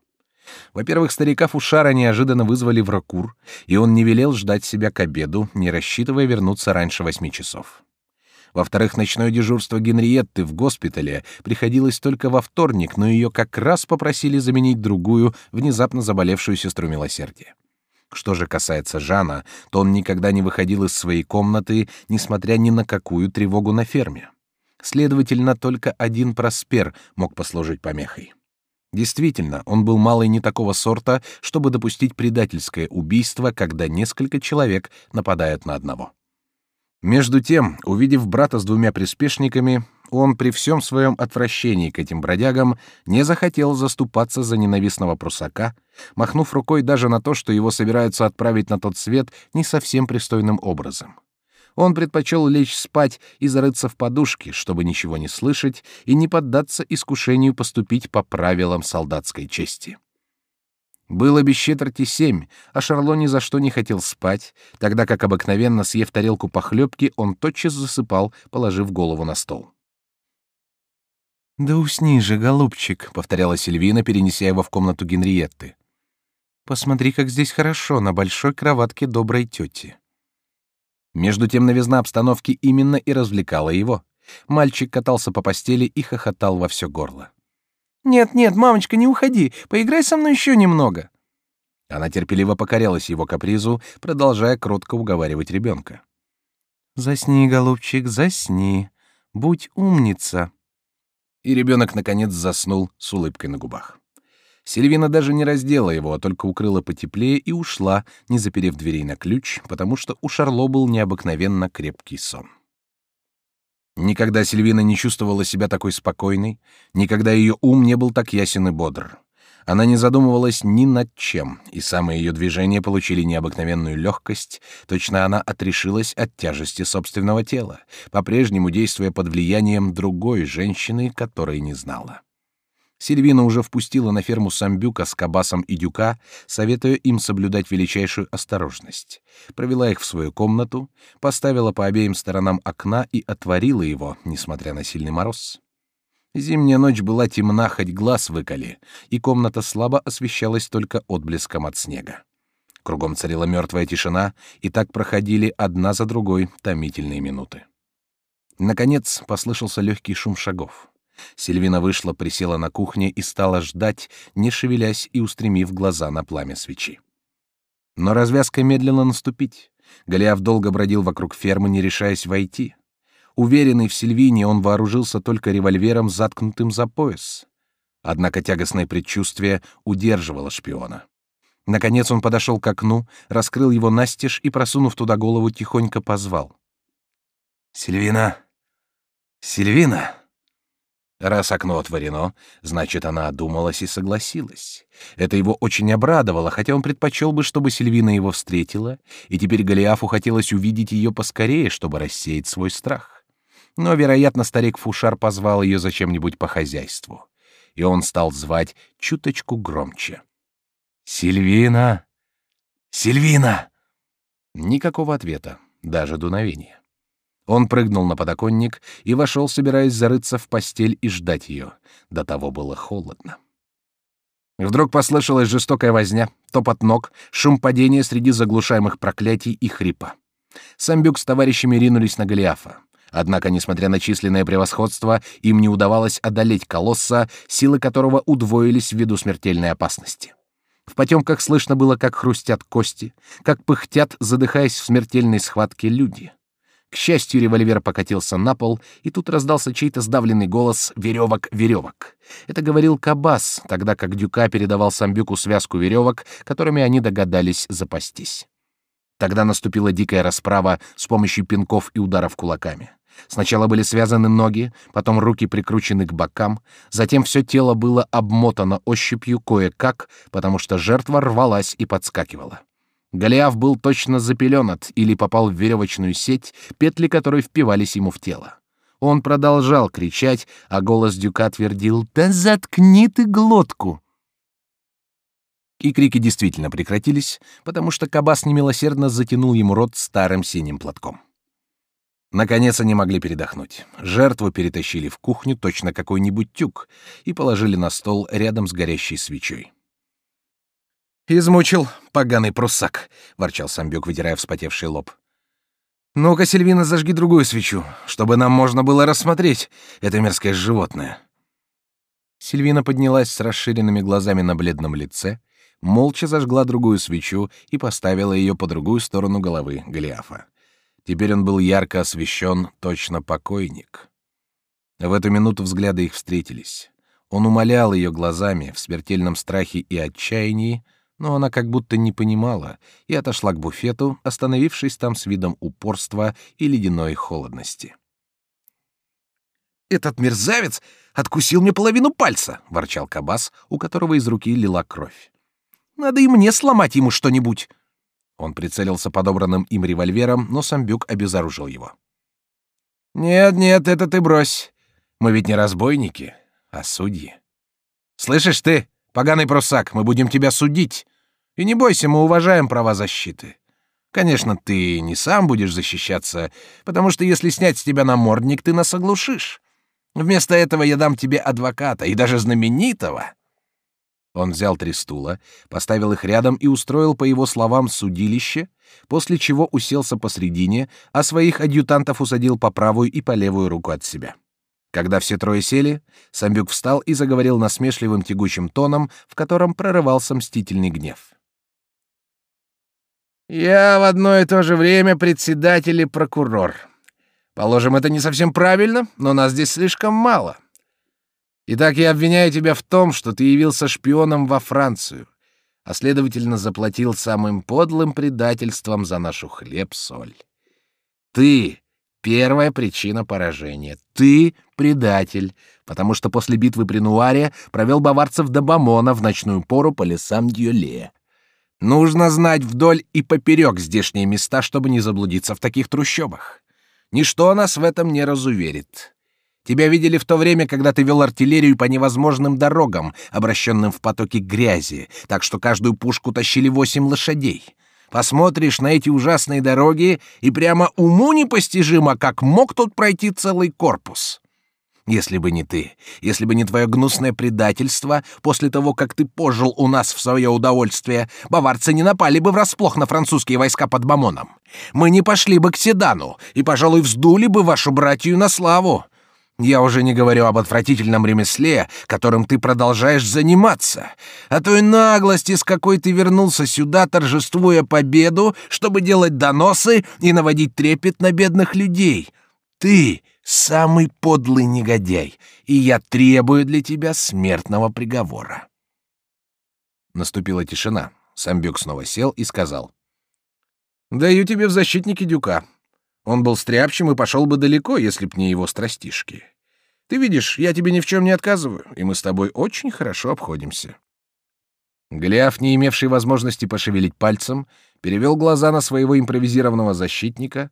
Во-первых, старика Фушара неожиданно вызвали в Ракур, и он не велел ждать себя к обеду, не рассчитывая вернуться раньше восьми часов. Во-вторых, ночное дежурство Генриетты в госпитале приходилось только во вторник, но ее как раз попросили заменить другую, внезапно заболевшую сестру милосердия. Что же касается Жана, то он никогда не выходил из своей комнаты, несмотря ни на какую тревогу на ферме. Следовательно, только один Проспер мог послужить помехой. Действительно, он был малый не такого сорта, чтобы допустить предательское убийство, когда несколько человек нападают на одного. Между тем, увидев брата с двумя приспешниками, он при всем своем отвращении к этим бродягам не захотел заступаться за ненавистного прусака, махнув рукой даже на то, что его собираются отправить на тот свет не совсем пристойным образом. Он предпочел лечь спать и зарыться в подушки, чтобы ничего не слышать и не поддаться искушению поступить по правилам солдатской чести. Было без четверти семь, а Шарло ни за что не хотел спать, тогда как обыкновенно, съев тарелку похлебки, он тотчас засыпал, положив голову на стол. «Да усни же, голубчик», — повторяла Сильвина, перенеся его в комнату Генриетты. «Посмотри, как здесь хорошо, на большой кроватке доброй тети». Между тем новизна обстановки именно и развлекала его. Мальчик катался по постели и хохотал во все горло. «Нет, нет, мамочка, не уходи, поиграй со мной еще немного». Она терпеливо покорялась его капризу, продолжая кротко уговаривать ребенка. «Засни, голубчик, засни. Будь умница» и ребенок наконец заснул с улыбкой на губах. Сильвина даже не раздела его, а только укрыла потеплее и ушла, не заперев дверей на ключ, потому что у Шарло был необыкновенно крепкий сон. Никогда Сильвина не чувствовала себя такой спокойной, никогда ее ум не был так ясен и бодр. Она не задумывалась ни над чем, и самые ее движения получили необыкновенную легкость, точно она отрешилась от тяжести собственного тела, по-прежнему действуя под влиянием другой женщины, которой не знала. Сильвина уже впустила на ферму Самбюка с Кабасом и Дюка, советуя им соблюдать величайшую осторожность. Провела их в свою комнату, поставила по обеим сторонам окна и отворила его, несмотря на сильный мороз. Зимняя ночь была темна, хоть глаз выколи, и комната слабо освещалась только отблеском от снега. Кругом царила мертвая тишина, и так проходили одна за другой томительные минуты. Наконец послышался легкий шум шагов. Сильвина вышла, присела на кухне и стала ждать, не шевелясь и устремив глаза на пламя свечи. Но развязка медленно наступить. Голиаф долго бродил вокруг фермы, не решаясь войти. Уверенный в Сильвине, он вооружился только револьвером, заткнутым за пояс. Однако тягостное предчувствие удерживало шпиона. Наконец он подошел к окну, раскрыл его настежь и, просунув туда голову, тихонько позвал. «Сильвина! Сильвина!» Раз окно отворено, значит, она одумалась и согласилась. Это его очень обрадовало, хотя он предпочел бы, чтобы Сильвина его встретила, и теперь Голиафу хотелось увидеть ее поскорее, чтобы рассеять свой страх. Но, вероятно, старик Фушар позвал ее зачем-нибудь по хозяйству, и он стал звать чуточку громче. «Сильвина! Сильвина!» Никакого ответа, даже дуновения. Он прыгнул на подоконник и вошел, собираясь зарыться в постель и ждать ее. До того было холодно. Вдруг послышалась жестокая возня, топот ног, шум падения среди заглушаемых проклятий и хрипа. Самбюк с товарищами ринулись на Голиафа. Однако, несмотря на численное превосходство, им не удавалось одолеть колосса, силы которого удвоились ввиду смертельной опасности. В потемках слышно было, как хрустят кости, как пыхтят, задыхаясь в смертельной схватке люди. К счастью, револьвер покатился на пол, и тут раздался чей-то сдавленный голос «Веревок, веревок». Это говорил Кабас, тогда как Дюка передавал Самбюку связку веревок, которыми они догадались запастись. Тогда наступила дикая расправа с помощью пинков и ударов кулаками. Сначала были связаны ноги, потом руки прикручены к бокам, затем все тело было обмотано ощупью кое-как, потому что жертва рвалась и подскакивала. Голиаф был точно запеленат или попал в веревочную сеть, петли которой впивались ему в тело. Он продолжал кричать, а голос Дюка твердил «Да заткни ты глотку!» И крики действительно прекратились, потому что Кабас немилосердно затянул ему рот старым синим платком. Наконец они могли передохнуть. Жертву перетащили в кухню точно какой-нибудь тюк и положили на стол рядом с горящей свечой. «Измучил, поганый пруссак», — ворчал Самбюк, выдирая вспотевший лоб. «Ну-ка, Сильвина, зажги другую свечу, чтобы нам можно было рассмотреть это мерзкое животное». Сильвина поднялась с расширенными глазами на бледном лице, молча зажгла другую свечу и поставила ее по другую сторону головы Голиафа. Теперь он был ярко освещен, точно покойник. В эту минуту взгляды их встретились. Он умолял ее глазами в смертельном страхе и отчаянии, но она как будто не понимала и отошла к буфету, остановившись там с видом упорства и ледяной холодности. «Этот мерзавец откусил мне половину пальца!» — ворчал Кабас, у которого из руки лила кровь. «Надо и мне сломать ему что-нибудь!» Он прицелился подобранным им револьвером, но Самбюк обезоружил его. «Нет, нет, это ты брось. Мы ведь не разбойники, а судьи. Слышишь ты, Поганый прусак, мы будем тебя судить. И не бойся, мы уважаем права защиты. Конечно, ты не сам будешь защищаться, потому что если снять с тебя намордник, ты нас оглушишь. Вместо этого я дам тебе адвоката, и даже знаменитого». Он взял три стула, поставил их рядом и устроил, по его словам, судилище, после чего уселся посредине, а своих адъютантов усадил по правую и по левую руку от себя. Когда все трое сели, Самбюк встал и заговорил насмешливым тягучим тоном, в котором прорывался мстительный гнев. «Я в одно и то же время председатель и прокурор. Положим, это не совсем правильно, но нас здесь слишком мало. Итак, я обвиняю тебя в том, что ты явился шпионом во Францию, а следовательно заплатил самым подлым предательством за нашу хлеб-соль. Ты Первая причина поражения. Ты предатель, потому что после битвы при Нуаре провел баварцев до Бамона в ночную пору по лесам Дюле. Нужно знать вдоль и поперек здешние места, чтобы не заблудиться в таких трущобах. Ничто нас в этом не разуверит. Тебя видели в то время, когда ты вел артиллерию по невозможным дорогам, обращенным в потоки грязи, так что каждую пушку тащили восемь лошадей. Посмотришь на эти ужасные дороги, и прямо уму непостижимо, как мог тут пройти целый корпус. Если бы не ты, если бы не твое гнусное предательство, после того, как ты пожил у нас в свое удовольствие, баварцы не напали бы врасплох на французские войска под Бамоном. Мы не пошли бы к Седану и, пожалуй, вздули бы вашу братью на славу. Я уже не говорю об отвратительном ремесле, которым ты продолжаешь заниматься, о той наглости, с какой ты вернулся сюда, торжествуя победу, чтобы делать доносы и наводить трепет на бедных людей. Ты самый подлый негодяй, и я требую для тебя смертного приговора. Наступила тишина. Самбюк снова сел и сказал: "Даю тебе в защитники Дюка. Он был стряпчим и пошел бы далеко, если б не его страстишки. Ты видишь, я тебе ни в чем не отказываю, и мы с тобой очень хорошо обходимся». Голиаф, не имевший возможности пошевелить пальцем, перевел глаза на своего импровизированного защитника.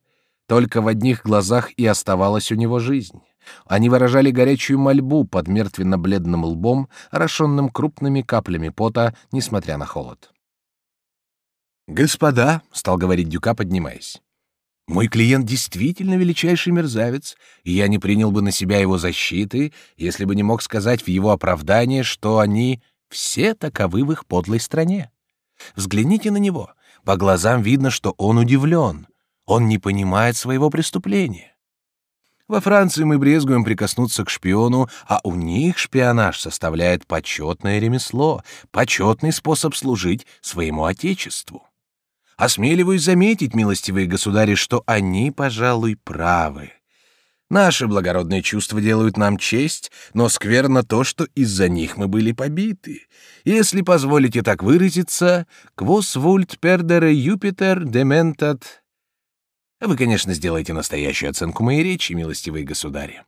Только в одних глазах и оставалась у него жизнь. Они выражали горячую мольбу под мертвенно-бледным лбом, орошенным крупными каплями пота, несмотря на холод. «Господа», — стал говорить Дюка, поднимаясь, — «мой клиент действительно величайший мерзавец, и я не принял бы на себя его защиты, если бы не мог сказать в его оправдание, что они все таковы в их подлой стране. Взгляните на него, по глазам видно, что он удивлен, он не понимает своего преступления. Во Франции мы брезгуем прикоснуться к шпиону, а у них шпионаж составляет почетное ремесло, почетный способ служить своему отечеству. Осмеливаюсь заметить, милостивые государи, что они, пожалуй, правы. Наши благородные чувства делают нам честь, но скверно то, что из-за них мы были побиты. Если позволите так выразиться, «Quos vult perdere Jupiter dementat вы, конечно, сделаете настоящую оценку моей речи, милостивые государи.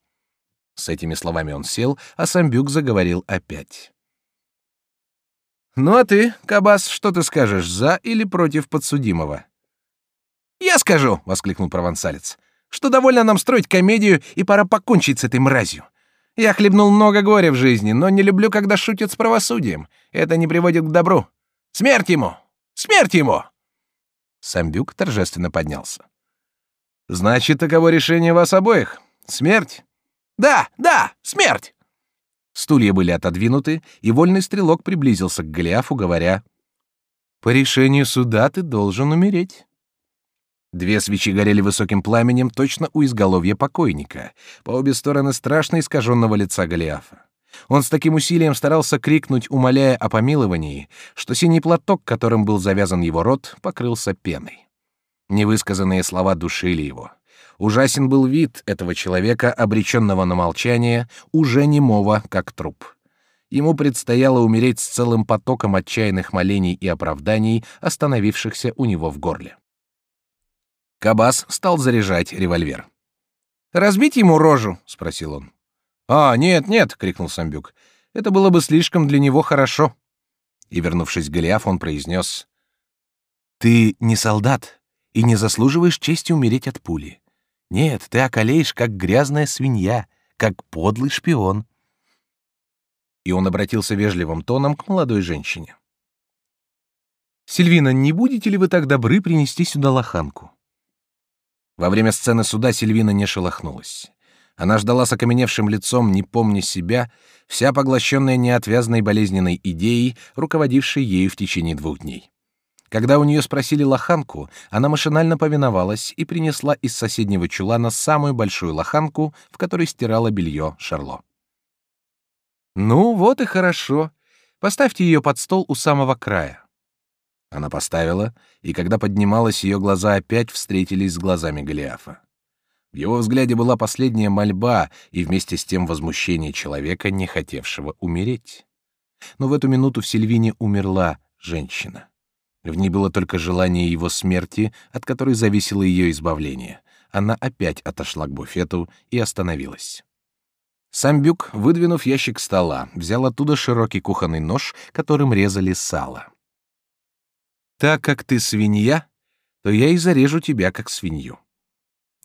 С этими словами он сел, а Самбюк заговорил опять. Ну а ты, Кабас, что ты скажешь, за или против подсудимого? Я скажу, воскликнул провансалец, что довольно нам строить комедию и пора покончить с этой мразью. Я хлебнул много горя в жизни, но не люблю, когда шутят с правосудием. Это не приводит к добру. Смерть ему! Смерть ему! Самбюк торжественно поднялся. Значит, таково решение вас обоих. Смерть? Да, да, смерть. Стулья были отодвинуты, и вольный стрелок приблизился к Голиафу, говоря: "По решению суда ты должен умереть". Две свечи горели высоким пламенем точно у изголовья покойника, по обе стороны страшно искаженного лица Голиафа. Он с таким усилием старался крикнуть, умоляя о помиловании, что синий платок, которым был завязан его рот, покрылся пеной. Невысказанные слова душили его. Ужасен был вид этого человека, обреченного на молчание, уже немого, как труп. Ему предстояло умереть с целым потоком отчаянных молений и оправданий, остановившихся у него в горле. Кабас стал заряжать револьвер. «Разбить ему рожу?» — спросил он. «А, нет, нет!» — крикнул Самбюк. «Это было бы слишком для него хорошо». И, вернувшись к Голиафу, он произнес. «Ты не солдат, и не заслуживаешь чести умереть от пули. Нет, ты околеешь, как грязная свинья, как подлый шпион. И он обратился вежливым тоном к молодой женщине. Сильвина, не будете ли вы так добры принести сюда лоханку? Во время сцены суда Сильвина не шелохнулась. Она ждала с окаменевшим лицом, не помня себя, вся поглощенная неотвязной болезненной идеей, руководившей ею в течение двух дней. Когда у нее спросили лоханку, она машинально повиновалась и принесла из соседнего чулана самую большую лоханку, в которой стирала белье Шарло. «Ну, вот и хорошо. Поставьте ее под стол у самого края». Она поставила, и когда поднималась, ее глаза опять встретились с глазами Голиафа. В его взгляде была последняя мольба и вместе с тем возмущение человека, не хотевшего умереть. Но в эту минуту в Сильвине умерла женщина. В ней было только желание его смерти, от которой зависело ее избавление. Она опять отошла к буфету и остановилась. Самбюк, выдвинув ящик стола, взял оттуда широкий кухонный нож, которым резали сало. «Так как ты свинья, то я и зарежу тебя как свинью».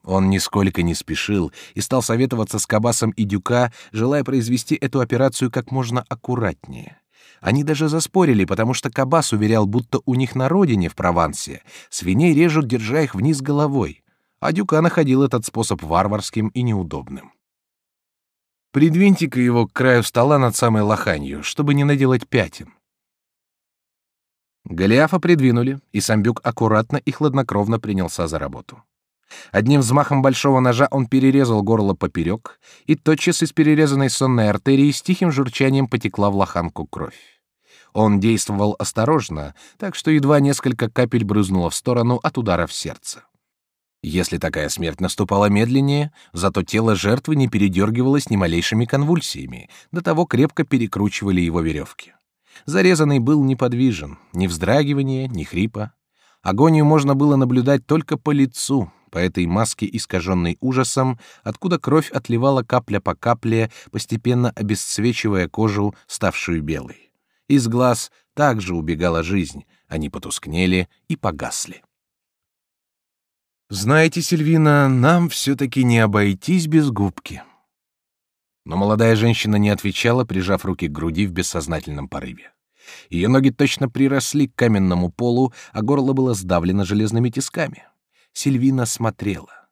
Он нисколько не спешил и стал советоваться с Кабасом и Дюка, желая произвести эту операцию как можно аккуратнее. Они даже заспорили, потому что Кабас уверял, будто у них на родине в Провансе свиней режут, держа их вниз головой, а Дюка находил этот способ варварским и неудобным. Придвиньте-ка его к краю стола над самой лоханью, чтобы не наделать пятен. Голиафа придвинули, и Самбюк аккуратно и хладнокровно принялся за работу. Одним взмахом большого ножа он перерезал горло поперек, и тотчас из перерезанной сонной артерии с тихим журчанием потекла в лоханку кровь. Он действовал осторожно, так что едва несколько капель брызнуло в сторону от удара в сердце. Если такая смерть наступала медленнее, зато тело жертвы не передергивалось ни малейшими конвульсиями, до того крепко перекручивали его веревки. Зарезанный был неподвижен, ни вздрагивания, ни хрипа. Агонию можно было наблюдать только по лицу, по этой маске, искаженной ужасом, откуда кровь отливала капля по капле, постепенно обесцвечивая кожу, ставшую белой. Из глаз также убегала жизнь, они потускнели и погасли. Знаете, Сильвина, нам все-таки не обойтись без губки. Но молодая женщина не отвечала, прижав руки к груди в бессознательном порыве. Ее ноги точно приросли к каменному полу, а горло было сдавлено железными тисками. Сильвина смотрела.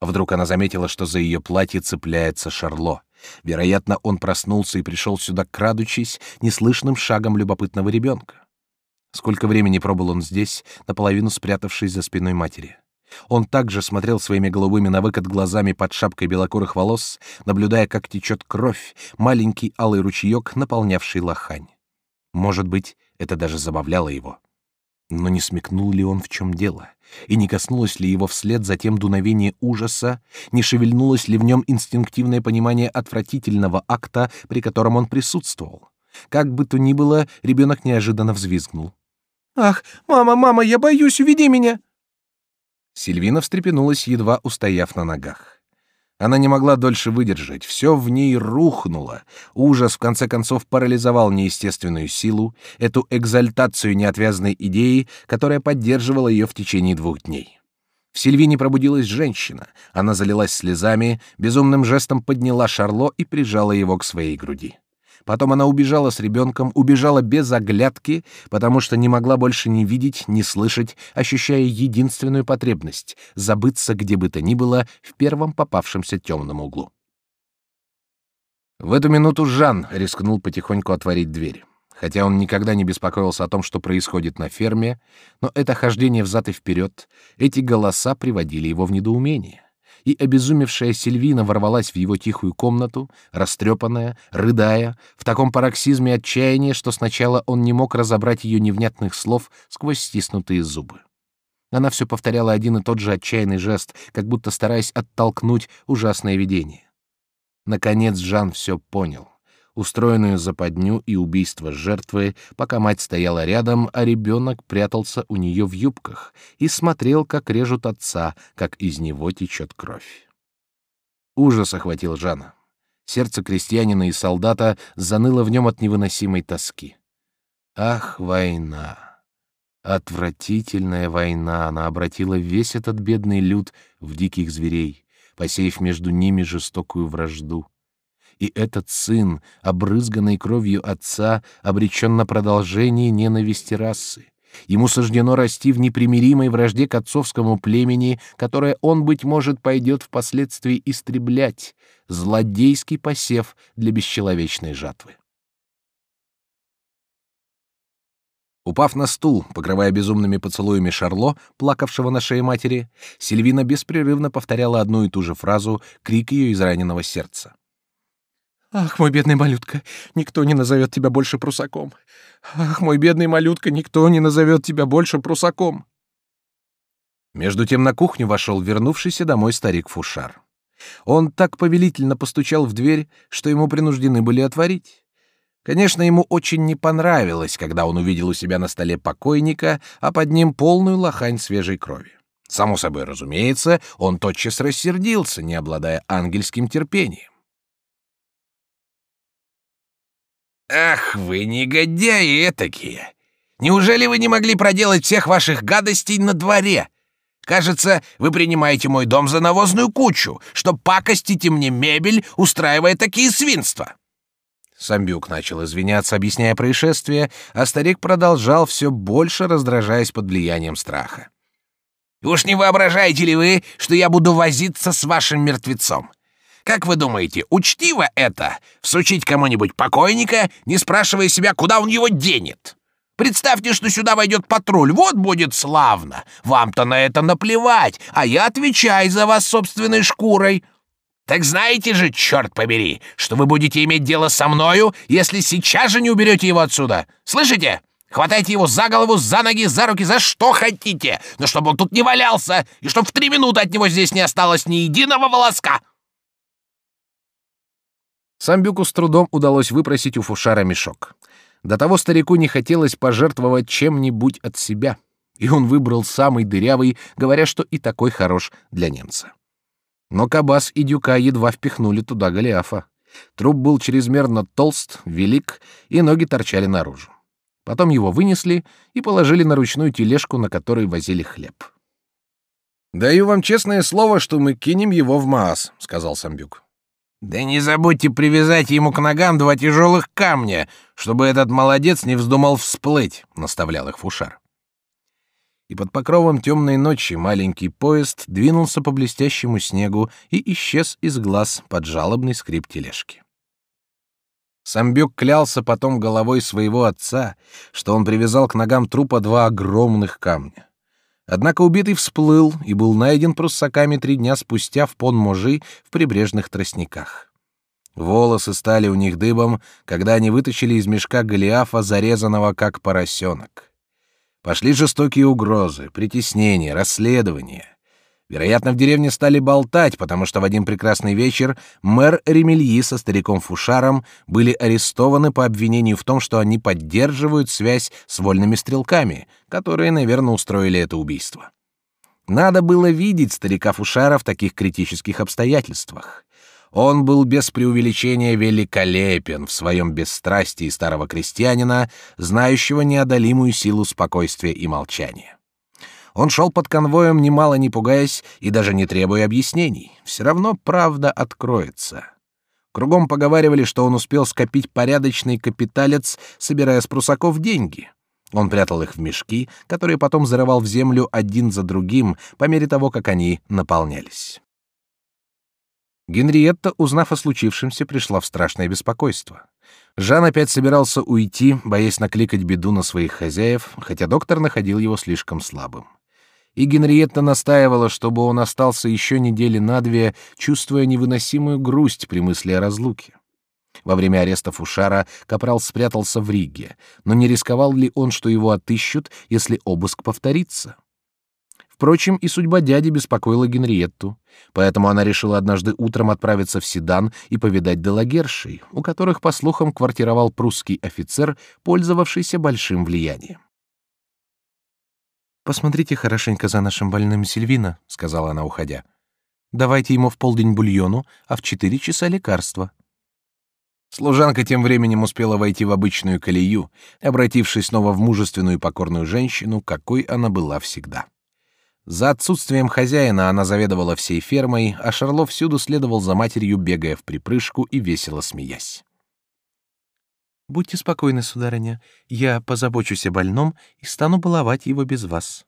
Вдруг она заметила, что за ее платье цепляется Шарло. Вероятно, он проснулся и пришел сюда, крадучись, неслышным шагом любопытного ребенка. Сколько времени пробыл он здесь, наполовину спрятавшись за спиной матери. Он также смотрел своими голубыми на выкат глазами под шапкой белокурых волос, наблюдая, как течет кровь, маленький алый ручеек, наполнявший лохань. Может быть, это даже забавляло его. Но не смекнул ли он, в чем дело? И не коснулось ли его вслед за тем дуновение ужаса, не шевельнулось ли в нем инстинктивное понимание отвратительного акта, при котором он присутствовал? Как бы то ни было, ребенок неожиданно взвизгнул. «Ах, мама, мама, я боюсь, уведи меня!» Сильвина встрепенулась, едва устояв на ногах. Она не могла дольше выдержать, все в ней рухнуло. Ужас, в конце концов, парализовал неестественную силу, эту экзальтацию неотвязной идеи, которая поддерживала ее в течение двух дней. В Сильвине пробудилась женщина. Она залилась слезами, безумным жестом подняла Шарло и прижала его к своей груди. Потом она убежала с ребенком, убежала без оглядки, потому что не могла больше ни видеть, ни слышать, ощущая единственную потребность — забыться где бы то ни было в первом попавшемся темном углу. В эту минуту Жан рискнул потихоньку отворить дверь. Хотя он никогда не беспокоился о том, что происходит на ферме, но это хождение взад и вперед, эти голоса приводили его в недоумение и обезумевшая Сильвина ворвалась в его тихую комнату, растрепанная, рыдая, в таком пароксизме отчаяния, что сначала он не мог разобрать ее невнятных слов сквозь стиснутые зубы. Она все повторяла один и тот же отчаянный жест, как будто стараясь оттолкнуть ужасное видение. Наконец Жан все понял устроенную западню и убийство жертвы, пока мать стояла рядом, а ребенок прятался у нее в юбках и смотрел, как режут отца, как из него течет кровь. Ужас охватил Жана. Сердце крестьянина и солдата заныло в нем от невыносимой тоски. Ах, война! Отвратительная война! Она обратила весь этот бедный люд в диких зверей, посеяв между ними жестокую вражду и этот сын, обрызганный кровью отца, обречен на продолжение ненависти расы. Ему суждено расти в непримиримой вражде к отцовскому племени, которое он, быть может, пойдет впоследствии истреблять, злодейский посев для бесчеловечной жатвы. Упав на стул, покрывая безумными поцелуями Шарло, плакавшего на шее матери, Сильвина беспрерывно повторяла одну и ту же фразу, крик ее израненного сердца. Ах, мой бедный малютка, никто не назовет тебя больше прусаком. Ах, мой бедный малютка, никто не назовет тебя больше прусаком. Между тем на кухню вошел вернувшийся домой старик Фушар. Он так повелительно постучал в дверь, что ему принуждены были отворить. Конечно, ему очень не понравилось, когда он увидел у себя на столе покойника, а под ним полную лохань свежей крови. Само собой разумеется, он тотчас рассердился, не обладая ангельским терпением. «Ах вы, негодяи этакие! Неужели вы не могли проделать всех ваших гадостей на дворе? Кажется, вы принимаете мой дом за навозную кучу, что пакостите мне мебель, устраивая такие свинства!» Самбюк начал извиняться, объясняя происшествие, а старик продолжал все больше раздражаясь под влиянием страха. «Уж не воображаете ли вы, что я буду возиться с вашим мертвецом? Как вы думаете, учтиво это — всучить кому-нибудь покойника, не спрашивая себя, куда он его денет? Представьте, что сюда войдет патруль. Вот будет славно. Вам-то на это наплевать, а я отвечаю за вас собственной шкурой. Так знаете же, черт побери, что вы будете иметь дело со мною, если сейчас же не уберете его отсюда. Слышите? Хватайте его за голову, за ноги, за руки, за что хотите, но чтобы он тут не валялся, и чтобы в три минуты от него здесь не осталось ни единого волоска!» Самбюку с трудом удалось выпросить у Фушара мешок. До того старику не хотелось пожертвовать чем-нибудь от себя, и он выбрал самый дырявый, говоря, что и такой хорош для немца. Но Кабас и Дюка едва впихнули туда Голиафа. Труп был чрезмерно толст, велик, и ноги торчали наружу. Потом его вынесли и положили на ручную тележку, на которой возили хлеб. «Даю вам честное слово, что мы кинем его в Маас», — сказал Самбюк. «Да не забудьте привязать ему к ногам два тяжелых камня, чтобы этот молодец не вздумал всплыть», — наставлял их Фушар. И под покровом темной ночи маленький поезд двинулся по блестящему снегу и исчез из глаз под жалобный скрип тележки. Самбюк клялся потом головой своего отца, что он привязал к ногам трупа два огромных камня. Однако убитый всплыл и был найден пруссаками три дня спустя в Пон-Можи в прибрежных тростниках. Волосы стали у них дыбом, когда они вытащили из мешка Голиафа, зарезанного как поросенок. Пошли жестокие угрозы, притеснения, расследования. Вероятно, в деревне стали болтать, потому что в один прекрасный вечер мэр Ремельи со стариком Фушаром были арестованы по обвинению в том, что они поддерживают связь с вольными стрелками, которые, наверное, устроили это убийство. Надо было видеть старика Фушара в таких критических обстоятельствах. Он был без преувеличения великолепен в своем бесстрастии старого крестьянина, знающего неодолимую силу спокойствия и молчания. Он шел под конвоем, немало не пугаясь и даже не требуя объяснений. Все равно правда откроется. Кругом поговаривали, что он успел скопить порядочный капиталец, собирая с прусаков деньги. Он прятал их в мешки, которые потом зарывал в землю один за другим по мере того, как они наполнялись. Генриетта, узнав о случившемся, пришла в страшное беспокойство. Жан опять собирался уйти, боясь накликать беду на своих хозяев, хотя доктор находил его слишком слабым и Генриетта настаивала, чтобы он остался еще недели на две, чувствуя невыносимую грусть при мысли о разлуке. Во время ареста Фушара Капрал спрятался в Риге, но не рисковал ли он, что его отыщут, если обыск повторится? Впрочем, и судьба дяди беспокоила Генриетту, поэтому она решила однажды утром отправиться в Седан и повидать делагершей, у которых, по слухам, квартировал прусский офицер, пользовавшийся большим влиянием. Посмотрите хорошенько за нашим больным Сильвина, сказала она, уходя. Давайте ему в полдень бульону, а в четыре часа лекарства. Служанка тем временем успела войти в обычную колею, обратившись снова в мужественную и покорную женщину, какой она была всегда. За отсутствием хозяина она заведовала всей фермой, а Шарло всюду следовал за матерью, бегая в припрыжку и весело смеясь. Будьте спокойны, сударыня, я позабочусь о больном и стану баловать его без вас.